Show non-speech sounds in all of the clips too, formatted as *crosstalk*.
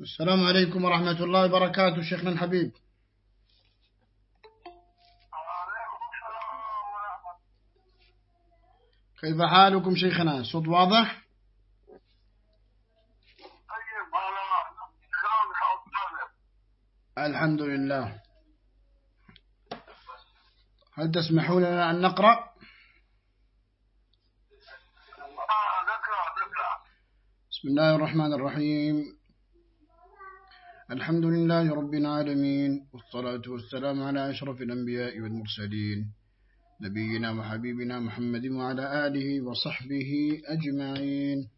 السلام عليكم ورحمة الله وبركاته شيخنا الحبيب. كيف حالكم شيخنا؟ صوت واضح؟ الحمد لله. هل تسمحون لنا أن نقرأ؟ بسم الله الرحمن الرحيم. الحمد لله رب العالمين والصلاة والسلام على أشرف الأنبياء والمرسلين. نبينا وحبيبنا محمد وعلى آله وصحبه أجمعين.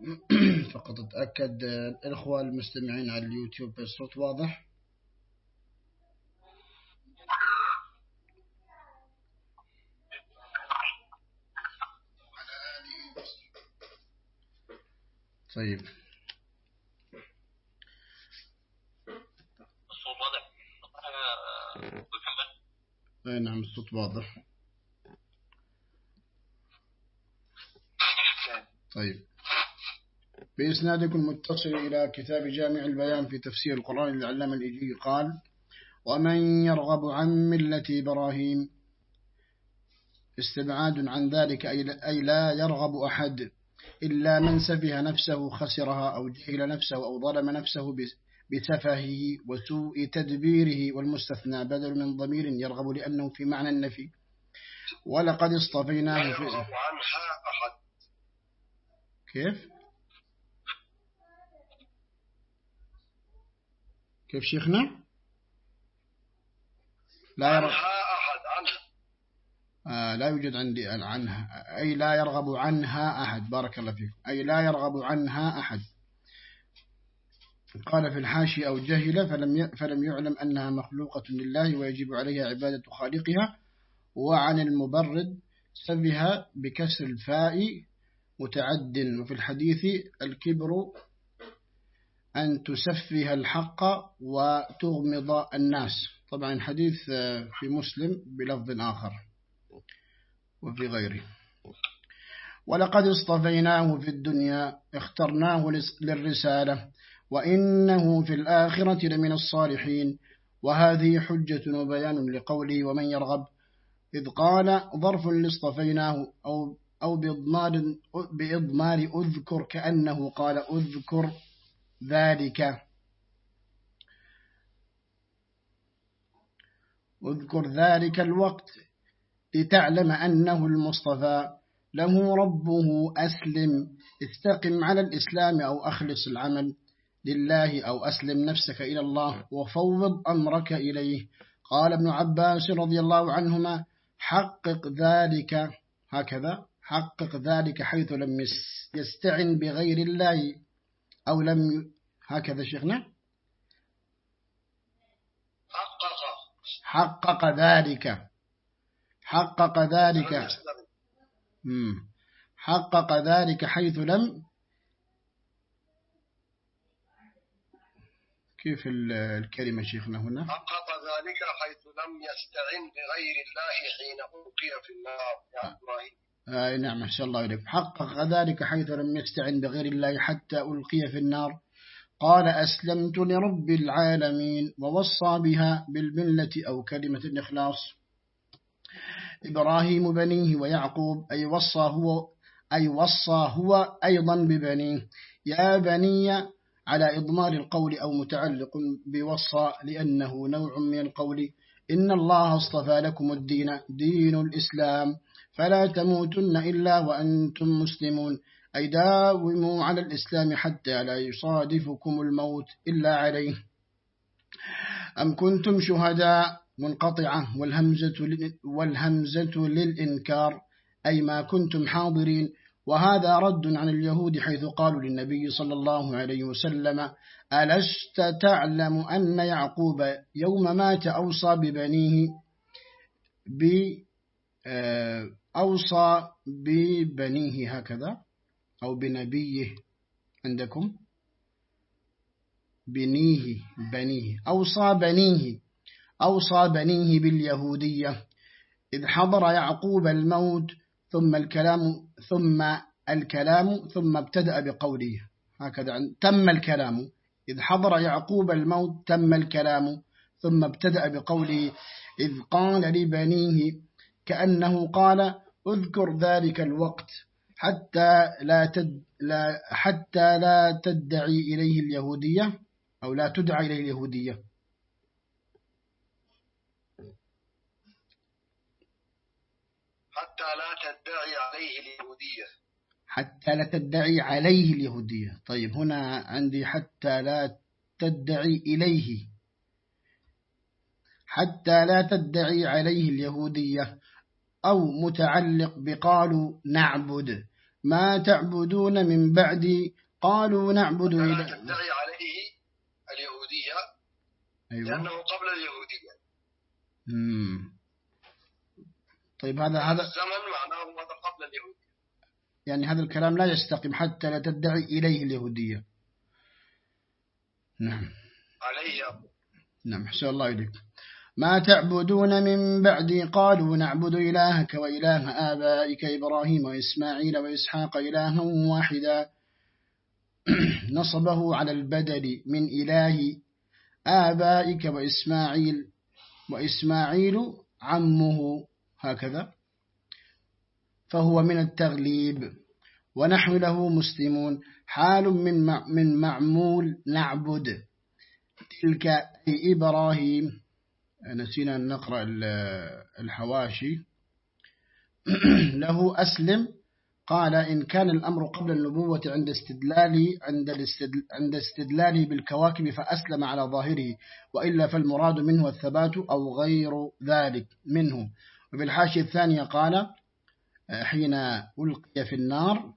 *clears throat* فقط أتأكد الإخوة المستمعين على اليوتيوب الصوت واضح؟ طيب الصوت واضح أي نعم الصوت واضح. طيب. بإسنادكم المتصل إلى كتاب جامع البيان في تفسير القرآن للعلامة الإجي قال ومن يرغب عن ملة إبراهيم؟ استبعاد عن ذلك أي لا يرغب أحد إلا من سفه نفسه خسرها أو جهل نفسه أو ظلم نفسه بسفهه وسوء تدبيره والمستثنى بدل من ضمير يرغب لأنه في معنى النفي. ولقد اصطفيناه في عنها أحد. كيف؟ كيف شيخنا؟ لا يرغب أحد عنها. آه لا يوجد عندي عنها أي لا يرغب عنها أحد. بارك الله فيكم. أي لا يرغب عنها أحد. قال في الحاشي أو جهل فلم فلم يعلم أنها مخلوقة لله ويجب عليها عبادة خالقها وعن المبرد سبها بكسر الفاء متعد. وفي الحديث الكبر أن تسفه الحق وتغمض الناس. طبعا الحديث في مسلم بلفظ آخر وفي غيره. ولقد اصطفيناه في الدنيا اخترناه للرسالة. وإنه في الآخرة لمن الصالحين. وهذه حجة وبيان لقوله ومن يرغب. إذ قال ظرف لاصطفيناه أو, أو بإضمار, أذكر كأنه قال أذكر ذلك. أذكر ذلك الوقت لتعلم أنه المصطفى. له ربه أسلم. استقم على الإسلام أو أخلص العمل. لله أو أسلم نفسك إلى الله وفوض أمرك إليه. قال ابن عباس رضي الله عنهما حقق ذلك هكذا حقق ذلك حيث لم يستعن بغير الله أو لم هكذا شيخنا. حقق. حقق ذلك. حقق ذلك. حقق ذلك حيث لم كيف الكلمة شيخنا هنا؟ حقق ذلك حيث لم يستعن بغير الله حين ألقي في النار. يا إبراهيم. آه نعم ما شاء الله عليك. حقق ذلك حيث لم يستعن بغير الله حتى ألقي في النار. قال أسلمت لرب العالمين ووصى بها بالملة أو كلمة الإخلاص. إبراهيم بنيه ويعقوب أي وصى هو أي وصى هو أيضا ببنيه. يا بني على إضمار القول أو متعلق بوصى لأنه نوع من القول إن الله اصطفى لكم الدين دين الإسلام. فلا تموتن إلا وأنتم مسلمون. أي داوموا على الإسلام حتى لا يصادفكم الموت إلا عليه. أم كنتم شهداء؟ منقطعة. والهمزة, والهمزة للإنكار. أي ما كنتم حاضرين. وهذا رد عن اليهود حيث قالوا للنبي صلى الله عليه وسلم ألست تعلم أن يعقوب يوم مات أوصى ببنيه ب أوصى ببنيه هكذا؟ أو بنبيه عندكم؟ بنيه بنيه. أوصى بنيه أوصى بنيه باليهودية. إذ حضر يعقوب الموت ثم الكلام ثم الكلام ثم ابتدأ بقوله. هكذا تم الكلام. إذ حضر يعقوب الموت تم الكلام. ثم ابتدأ بقوله إذ قال لبنيه كأنه قال اذكر ذلك الوقت حتى لا, تد لا حتى لا تدعي إليه اليهودية أو لا تدعى إليه اليهودية. حتى لا تدعي عليه اليهودية. حتى لا تدعي عليه اليهودية. طيب هنا عندي حتى لا تدعي إليه. حتى لا تدعي عليه اليهودية أو متعلق بقالوا نعبد. ما تعبدون من بعد قالوا نعبد لا تدعي عليه اليهودية أيوة. لأنه قبل اليهودية. مم. طيب هذا هذا الزمن معناه هذا قبل اليهودية. يعني هذا الكلام لا يستقيم حتى لا تدعي إليه اليهودية. نعم. عليه نعم حسن الله إليك. ما تعبدون من بعدي؟ قالوا نعبد إلهك وإله آبائك إبراهيم وإسماعيل وإسحاق إلها واحدا. *clears throat* نصبه على البدل من إله آبائك وإسماعيل وإسماعيل عمه. هكذا. فهو من التغليب. ونحن له مسلمون. حال من من معمول نعبد. تلك إبراهيم نسينا أن نقرأ الحواشي. *clears throat* له أسلم. قال إن كان الأمر قبل النبوة عند استدلال عند عند استدلاله بالكواكب فأسلم على ظاهره وإلا فالمراد منه الثبات أو غير ذلك منه. وفي الحاشية الثانية قال حين ألقي في النار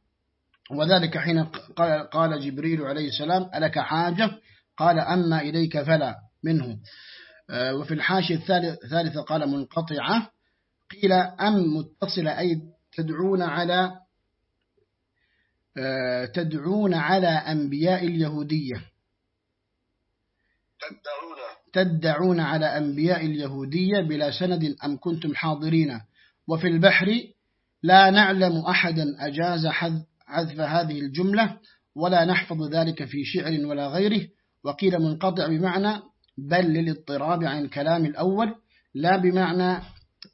وذلك حين قال جبريل عليه السلام ألك حاجة؟ قال أما إليك فلا منه. آه، وفي الحاشية الثالثة قال منقطعة. قيل أم متصلة؟ أي تدعون على آه، تدعون على أنبياء اليهودية. تدعون. تدعون على أنبياء اليهودية بلا سند أم كنتم حاضرين. وفي البحر لا نعلم أحدا أجاز حذف هذه الجملة ولا نحفظ ذلك في شعر ولا غيره. وقيل منقطع بمعنى بل للاضطراب عن الكلام الأول لا بمعنى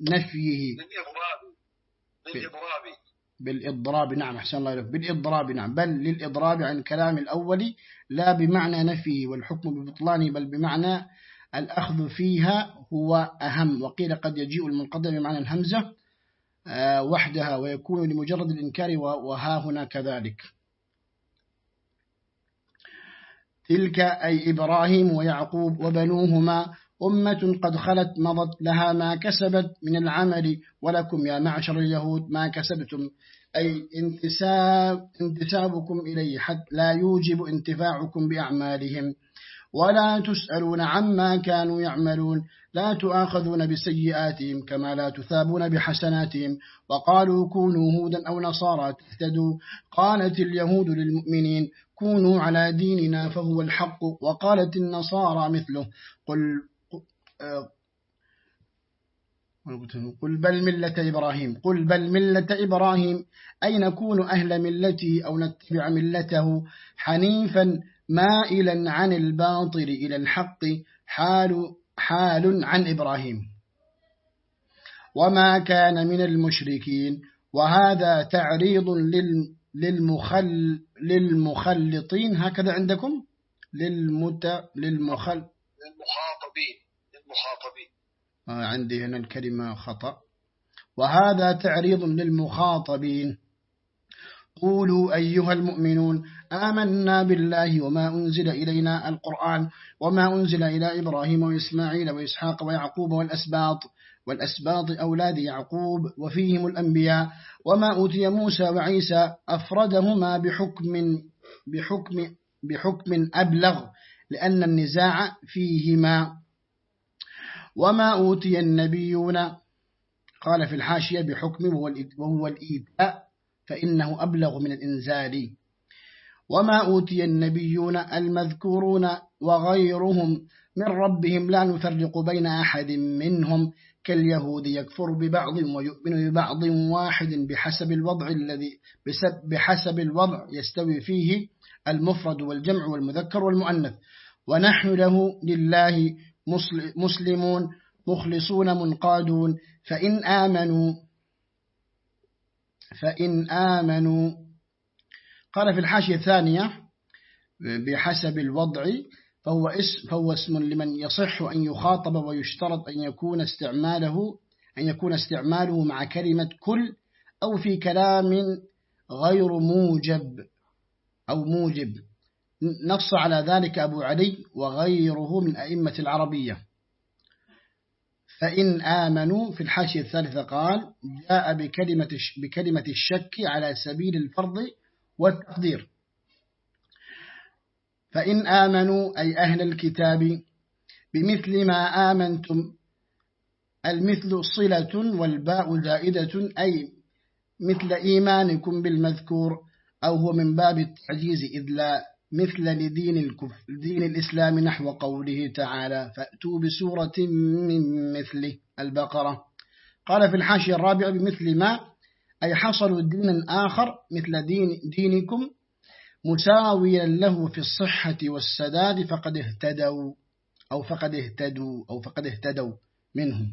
نفيه. بالإضراب. نعم أحسن الله إليك. بالإضراب نعم بل للإضراب عن الكلام الأول لا بمعنى نفيه والحكم ببطلانه بل بمعنى الأخذ فيها هو أهم. وقيل قد يجيء المنقدم بمعنى الهمزة آه، وحدها ويكون لمجرد الإنكار وها هنا كذلك. تلك أي إبراهيم ويعقوب وبنوهما أمة قد خلت مضت لها ما كسبت من العمل ولكم يا معشر اليهود ما كسبتم. أي انتساب انتسابكم إليه حتى لا يوجب انتفاعكم بأعمالهم. ولا تسألون عما كانوا يعملون. لا تؤاخذون بسيئاتهم كما لا تثابون بحسناتهم. وقالوا كونوا هودا أو نصارى تهتدوا قالت اليهود للمؤمنين كونوا على ديننا فهو الحق. وقالت النصارى مثله. قل قل بل ملة إبراهيم. قل بل ملة إبراهيم. أي نكون أهل ملته أو نتبع ملته؟ حنيفا مائلا عن الباطل إلى الحق. حال, حال عن إبراهيم. وما كان من المشركين. وهذا تعريض للمخل للمخلطين. هكذا عندكم؟ للمت للمخل للمخاطبين. للمخاطبين. عندي هنا الكلمة خطأ. وهذا تعريض للمخاطبين. قولوا أيها المؤمنون آمنا بالله وما أنزل إلينا القرآن وما أنزل إلى إبراهيم وإسماعيل وإسحاق ويعقوب والأسباط. والأسباط أولاد يعقوب وفيهم الأنبياء. وما أوتي موسى وعيسى أفردهما بحكم, بحكم, بحكم أبلغ لأن النزاع فيهما. وما أوتي النبيون قال في الحاشية بحكم وهو الإيداء فإنه أبلغ من الإنزال. وما أوتي النبيون المذكورون وغيرهم من ربهم لا نفرق بين أحد منهم. كاليهود يكفر ببعض ويؤمن ببعض واحد بحسب الوضع الذي بحسب الوضع يستوي فيه المفرد والجمع والمذكر والمؤنث. ونحن له لله مسلمون مخلصون منقادون. فإن آمنوا فإن آمنوا. قال في الحاشية الثانية بحسب الوضع فهو اسم, فهو اسم لمن يصح أن يخاطب ويشترط أن يكون استعماله أن يكون استعماله مع كلمة كل أو في كلام غير موجب أو موجب. نص على ذلك أبو علي وغيره من أئمة العربية. فإن آمنوا في الحاشية الثالثة قال جاء بكلمة, بكلمة الشك على سبيل الفرض والتقدير فإن آمنوا أي أهل الكتاب بمثل ما آمنتم المثل صلة والباء زائدة أي مثل إيمانكم بالمذكور أو هو من باب التعجيز إذ لا. مثل لدين الكفر دين الإسلام نحو قوله تعالى فأتوا بسورة من مثل البقرة. قال في الحاشية الرابعة بمثل ما أي حصلوا دينا آخر مثل دين دينكم مساويا له في الصحة والسداد فقد اهتدوا أو فقد اهتدوا أو فقد اهتدوا منهم.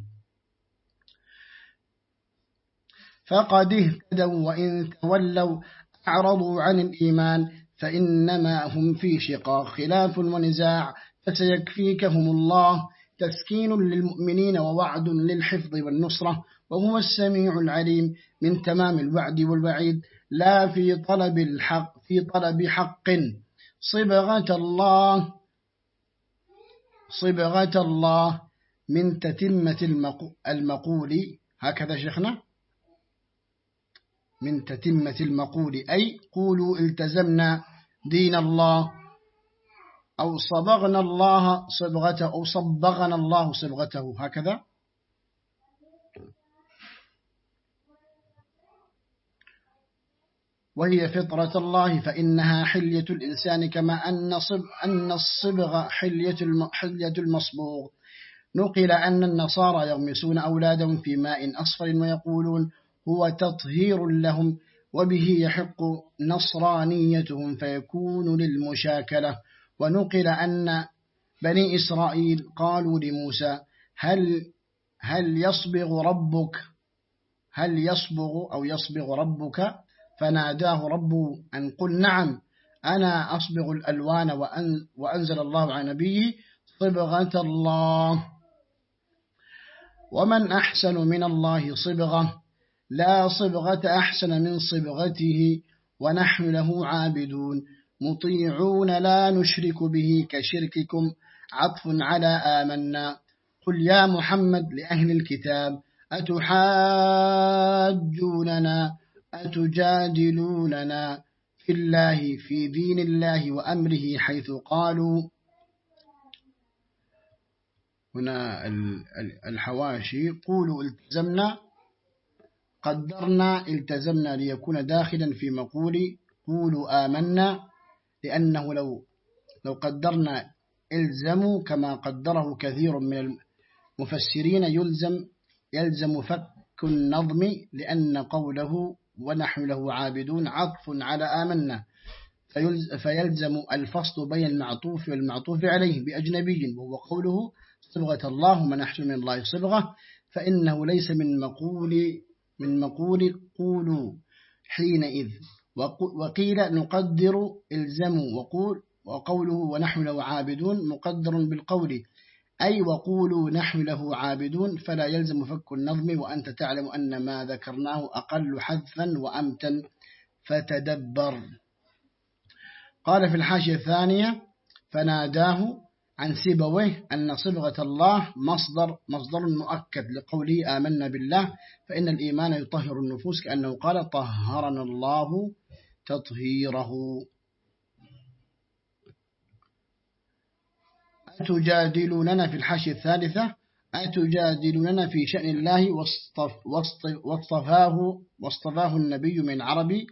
فقد اهتدوا وإن تولوا أعرضوا عن الإيمان فإنما هم في شقاق خلاف ونزاع فسيكفيكهم الله. تسكين للمؤمنين ووعد للحفظ والنصرة وهو السميع العليم من تمام الوعد والوعيد. لا في طلب الحق في طلب حق. صبغة الله صبغة الله من تتمة المقول. هكذا شيخنا. من تتمة المقول. أي قولوا التزمنا دين الله أو صبغنا الله صبغته أو صبغنا الله صبغته. هكذا. وهي فطرة الله فإنها حلية الإنسان كما أن, صب أن الصبغ حلية, حلية المصبوغ. نقل أن النصارى يغمسون أولادهم في ماء أصفر ويقولون هو تطهير لهم وبه يحق نصرانيتهم فيكون للمشاكلة. ونقل أن بني إسرائيل قالوا لموسى هل هل يصبغ ربك؟ هل يصبغ أو يصبغ ربك؟ فناداه ربه أن قل نعم أنا أصبغ الألوان وأن وأنزل الله على نبيه صبغة الله. ومن أحسن من الله صبغة؟ لا صبغة أحسن من صبغته ونحن له عابدون. مطيعون لا نشرك به كشرككم. عطف على آمنا. قل يا محمد لأهل الكتاب أتحاجوننا؟ أتجادلوننا؟ في الله في دين الله وأمره حيث قالوا. هنا الحواشي قولوا التزمنا. قدرنا التزمنا ليكون داخلا في مقول قولوا آمنا لأنه لو لو قدرنا إلزموا كما قدره كثير من المفسرين. يلزم يلزم فك النظم لأن قوله ونحن له عابدون عطف على آمنا. فيلزم الفصل بين المعطوف والمعطوف عليه بأجنبي وهو قوله صبغة الله من أحسن من الله صبغة فإنه ليس من مقول من مقول قولوا حينئذ. وقيل نقدر إلزموا. وقول وقوله ونحن له عابدون مقدر بالقول. أي وقولوا نحن له عابدون فلا يلزم فك النظم. وأنت تعلم أن ما ذكرناه أقل حذفا وأمتا فتدبر. قال في الحاشية الثانية فناداه عن سيبويه أن صبغة الله مصدر مصدر مؤكد لقوله آمنا بالله فإن الإيمان يطهر النفوس كأنه قال طهرنا الله تطهيره. أتجادلوننا في الحاشية الثالثة؟ أتجادلوننا في شأن الله واصطفاه, واصطفاه النبي من عربي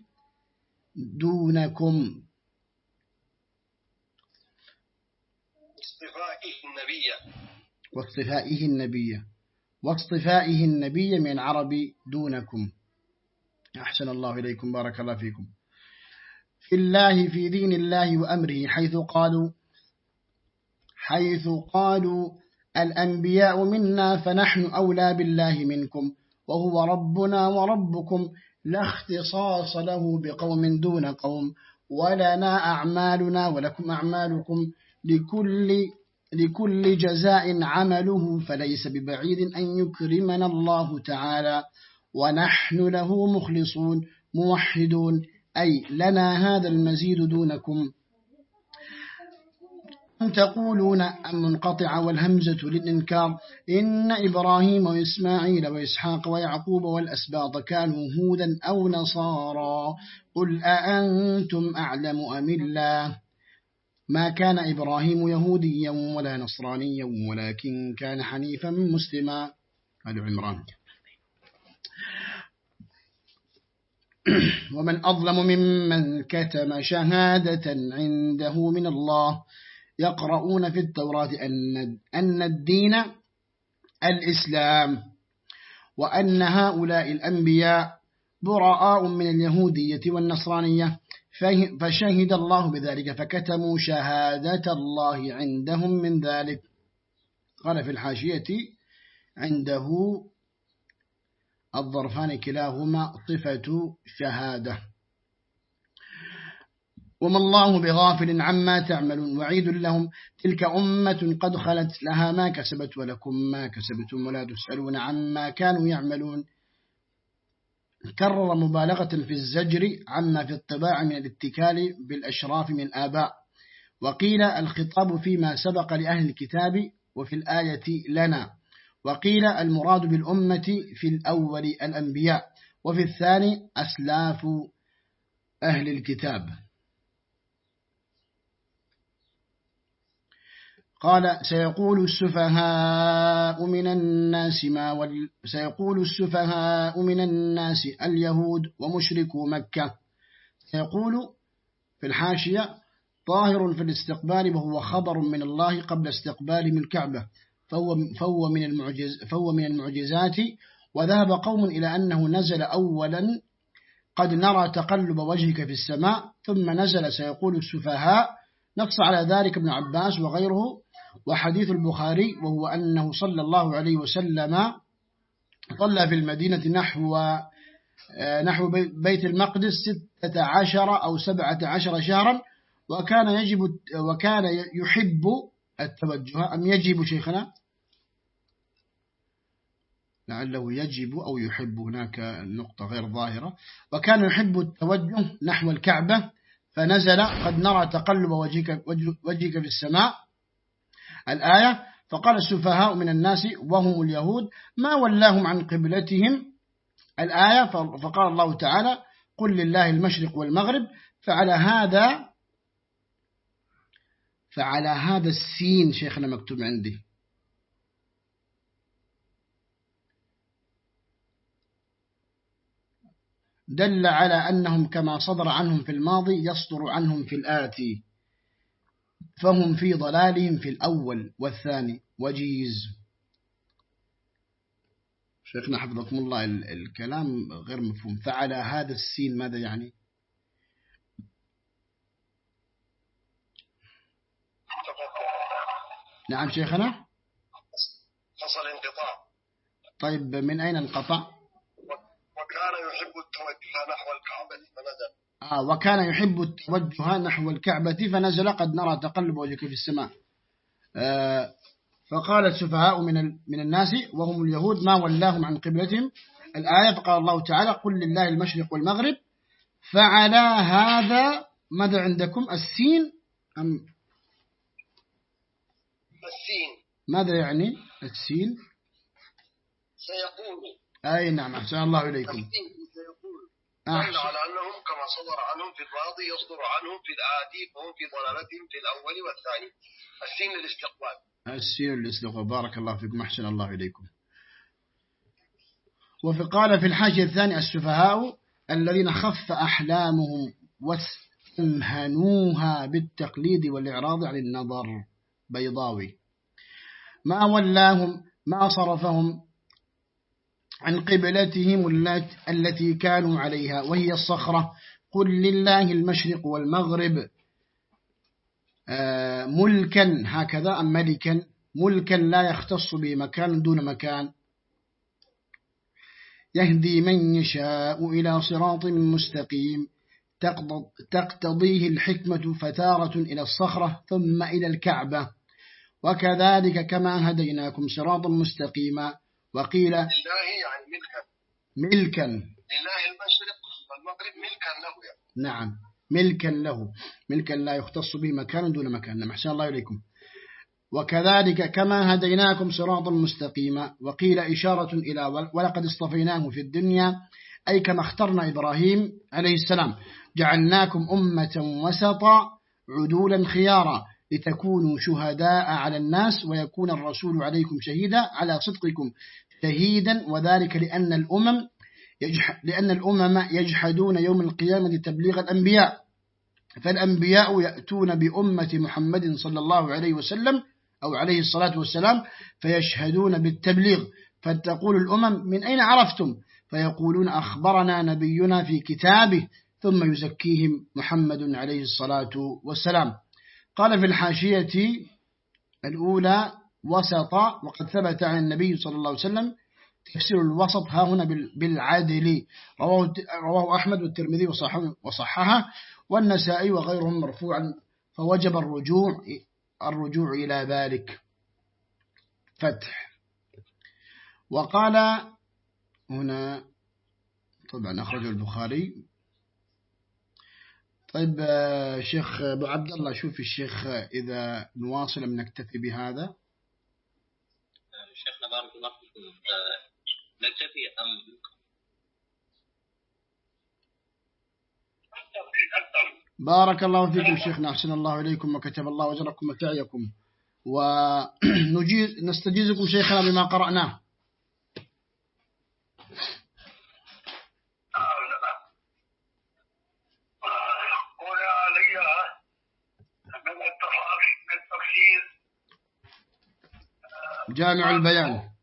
دونكم. اصطفائه النبي. واصطفائه النبي. واصطفائه النبي من العرب دونكم. أحسن الله إليكم بارك الله فيكم. في الله في دين الله وأمره حيث قالوا حيث قالوا الأنبياء منا فنحن أولى بالله منكم وهو ربنا وربكم لا اختصاص له بقوم دون قوم ولنا أعمالنا ولكم أعمالكم. لكل لكل جزاء عمله فليس ببعيد أن يكرمنا الله تعالى. ونحن له مخلصون موحدون. أي لنا هذا المزيد دونكم. تقولون منقطع والهمزة للإنكار؟ إن إبراهيم وإسماعيل وإسحاق ويعقوب والأسباط كانوا هودا أو نصارا. قل أأنتم أعلم أم الله؟ ما كان إبراهيم يهوديا ولا نصرانيا ولكن كان حنيفا مسلما. هذا عمران. *clears throat* ومن أظلم ممن كتم شهادة عنده من الله. يقرؤون في التوراة أن, أن الدين الإسلام وأن هؤلاء الأنبياء براء من اليهودية والنصرانية. فشهد الله بذلك فكتموا شهادة الله عندهم من ذلك. قال في الحاشية عنده الظرفان كلاهما صفة شهادة. وما الله بغافل عما تعملون وعيد لهم. تلك أمة قد خلت لها ما كسبت ولكم ما كسبتم ولا تسألون عما كانوا يعملون. كرر مبالغة في الزجر عما في الطباع من الاتكال بالأشراف من آباء وقيل الخطاب فيما سبق لأهل الكتاب وفي الآية لنا. وقيل المراد بالأمة في الأول الأنبياء وفي الثاني أسلاف أهل الكتاب. قال سيقول السفهاء من الناس ما وال... سيقول السفهاء من الناس اليهود ومشركو مكة. سيقول في الحاشية ظاهر في الاستقبال وهو خبر من الله قبل استقبال من الكعبة. فهو, فهو, من المعجز فهو من المعجزات. وذهب قوم إلى أنه نزل أولا قد نرى تقلب وجهك في السماء ثم نزل سيقول السفهاء نقص على ذلك ابن عباس وغيره وحديث البخاري وهو أنه صلى الله عليه وسلم صلى في المدينة نحو نحو بيت المقدس ستة عشر أو سبعة عشر شهرا وكان يجب وكان يحب التوجه. أم يجب شيخنا؟ لعله يجب أو يحب. هناك نقطة غير ظاهرة. وكان يحب التوجه نحو الكعبة فنزل قد نرى تقلب وجهك, وجهك في السماء. الآية فقال السفهاء من الناس وهم اليهود ما ولاهم عن قبلتهم؟ الآية فقال الله تعالى قل لله المشرق والمغرب فعلى هذا فعلى هذا السين شيخنا مكتوب عندي. دل على أنهم كما صدر عنهم في الماضي يصدر عنهم في الآتي فهم في ضلالهم في الأول والثاني. وجيز. شيخنا حفظكم الله الكلام غير مفهوم. فعلى هذا السين ماذا يعني؟ نعم شيخنا. حصل انقطاع. طيب من أين انقطع؟ وكان يحب التوجه نحو الكعبة فنزل. آه وكان يحب التوجه نحو الكعبة فنزل. قد نرى تقلب وجهك في السماء. آه فقال السفهاء من من الناس وهم اليهود ما ولاهم عن قبلتهم. الآية فقال الله تعالى قل لله المشرق والمغرب فعلى هذا ماذا عندكم؟ السين أم السين. ماذا يعني السين؟ سيقول أي نعم أحسن الله إليكم. دل على أنهم كما صدر عنهم في الماضي يصدر عنهم في الآتي فهم في ضلالتهم في الأول والثاني. السين للاستقبال. السين للاستقبال. بارك الله فيكم أحسن الله إليكم. وفي قال في الحاجة الثاني السفهاء الذين خف أحلامهم واستمهنوها بالتقليد والإعراض عن النظر بيضاوي. ما ولاهم ما صرفهم عن قبلتهم التي كانوا عليها وهي الصخرة. قل لله المشرق والمغرب آه، ملكا هكذا أم ملكا ملكا لا يختص بمكان دون مكان. يهدي من يشاء إلى صراط مستقيم. تقتضيه الحكمة فتارة إلى الصخرة ثم إلى الكعبة. وكذلك كما هديناكم صراطا مستقيما. وقيل لله يعني ملكا. ملكا. لله المشرق والمغرب ملكا له يعني. نعم ملكا له. ملكا لا يختص به مكان دون مكان. نعم أحسن الله إليكم. وكذلك كما هديناكم صراطا مستقيما. وقيل إشارة إلى ولقد اصطفيناه في الدنيا أي كما اخترنا إبراهيم عليه السلام. جعلناكم أمة وسطا عدولا خيارا لتكونوا شهداء على الناس ويكون الرسول عليكم شهيدا على صدقكم. شهيدا وذلك لأن الأمم لأن الأمم يجحدون يوم القيامة تبليغ الأنبياء. فالأنبياء يأتون بأمة محمد صلى الله عليه وسلم أو عليه الصلاة والسلام فيشهدون بالتبليغ. فتقول الأمم من أين عرفتم؟ فيقولون أخبرنا نبينا في كتابه ثم يزكيهم محمد عليه الصلاة والسلام. قال في الحاشية الأولى وسط وقد ثبت عن النبي صلى الله عليه وسلم تفسير الوسط ها هنا بالعادل رواه, رواه أحمد والترمذي وصححه والنسائي وغيرهم مرفوعا. فوجب الرجوع الرجوع إلى ذلك. فتح. وقال هنا طبعا أخرجه البخاري. طيب شيخ أبو عبد الله شوف الشيخ إذا نواصل أم نكتفي بهذا شيخنا بارك الله فيكم نكتفي أم بارك الله فيكم شيخنا أحسن الله إليكم وكتب الله وجركم وتعيكم ونستجيزكم شيخنا بما قرأناه. جامع البيان.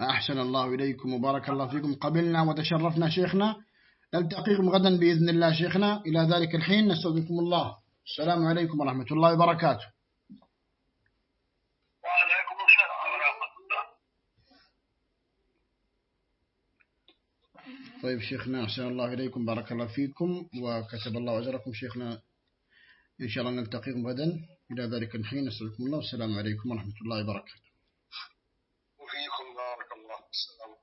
أحسن الله إليكم وبارك الله فيكم. قبلنا وتشرفنا شيخنا. نلتقيكم غدا بإذن الله شيخنا. إلى ذلك الحين نستودعكم الله. السلام عليكم ورحمة الله وبركاته. طيب شيخنا أحسن الله إليكم بارك الله فيكم وكتب الله أجركم شيخنا. إن شاء الله نلتقيكم غدا. إلى ذلك الحين نسألكم الله. والسلام عليكم ورحمة الله وبركاته وفيكم بارك الله السلام السلام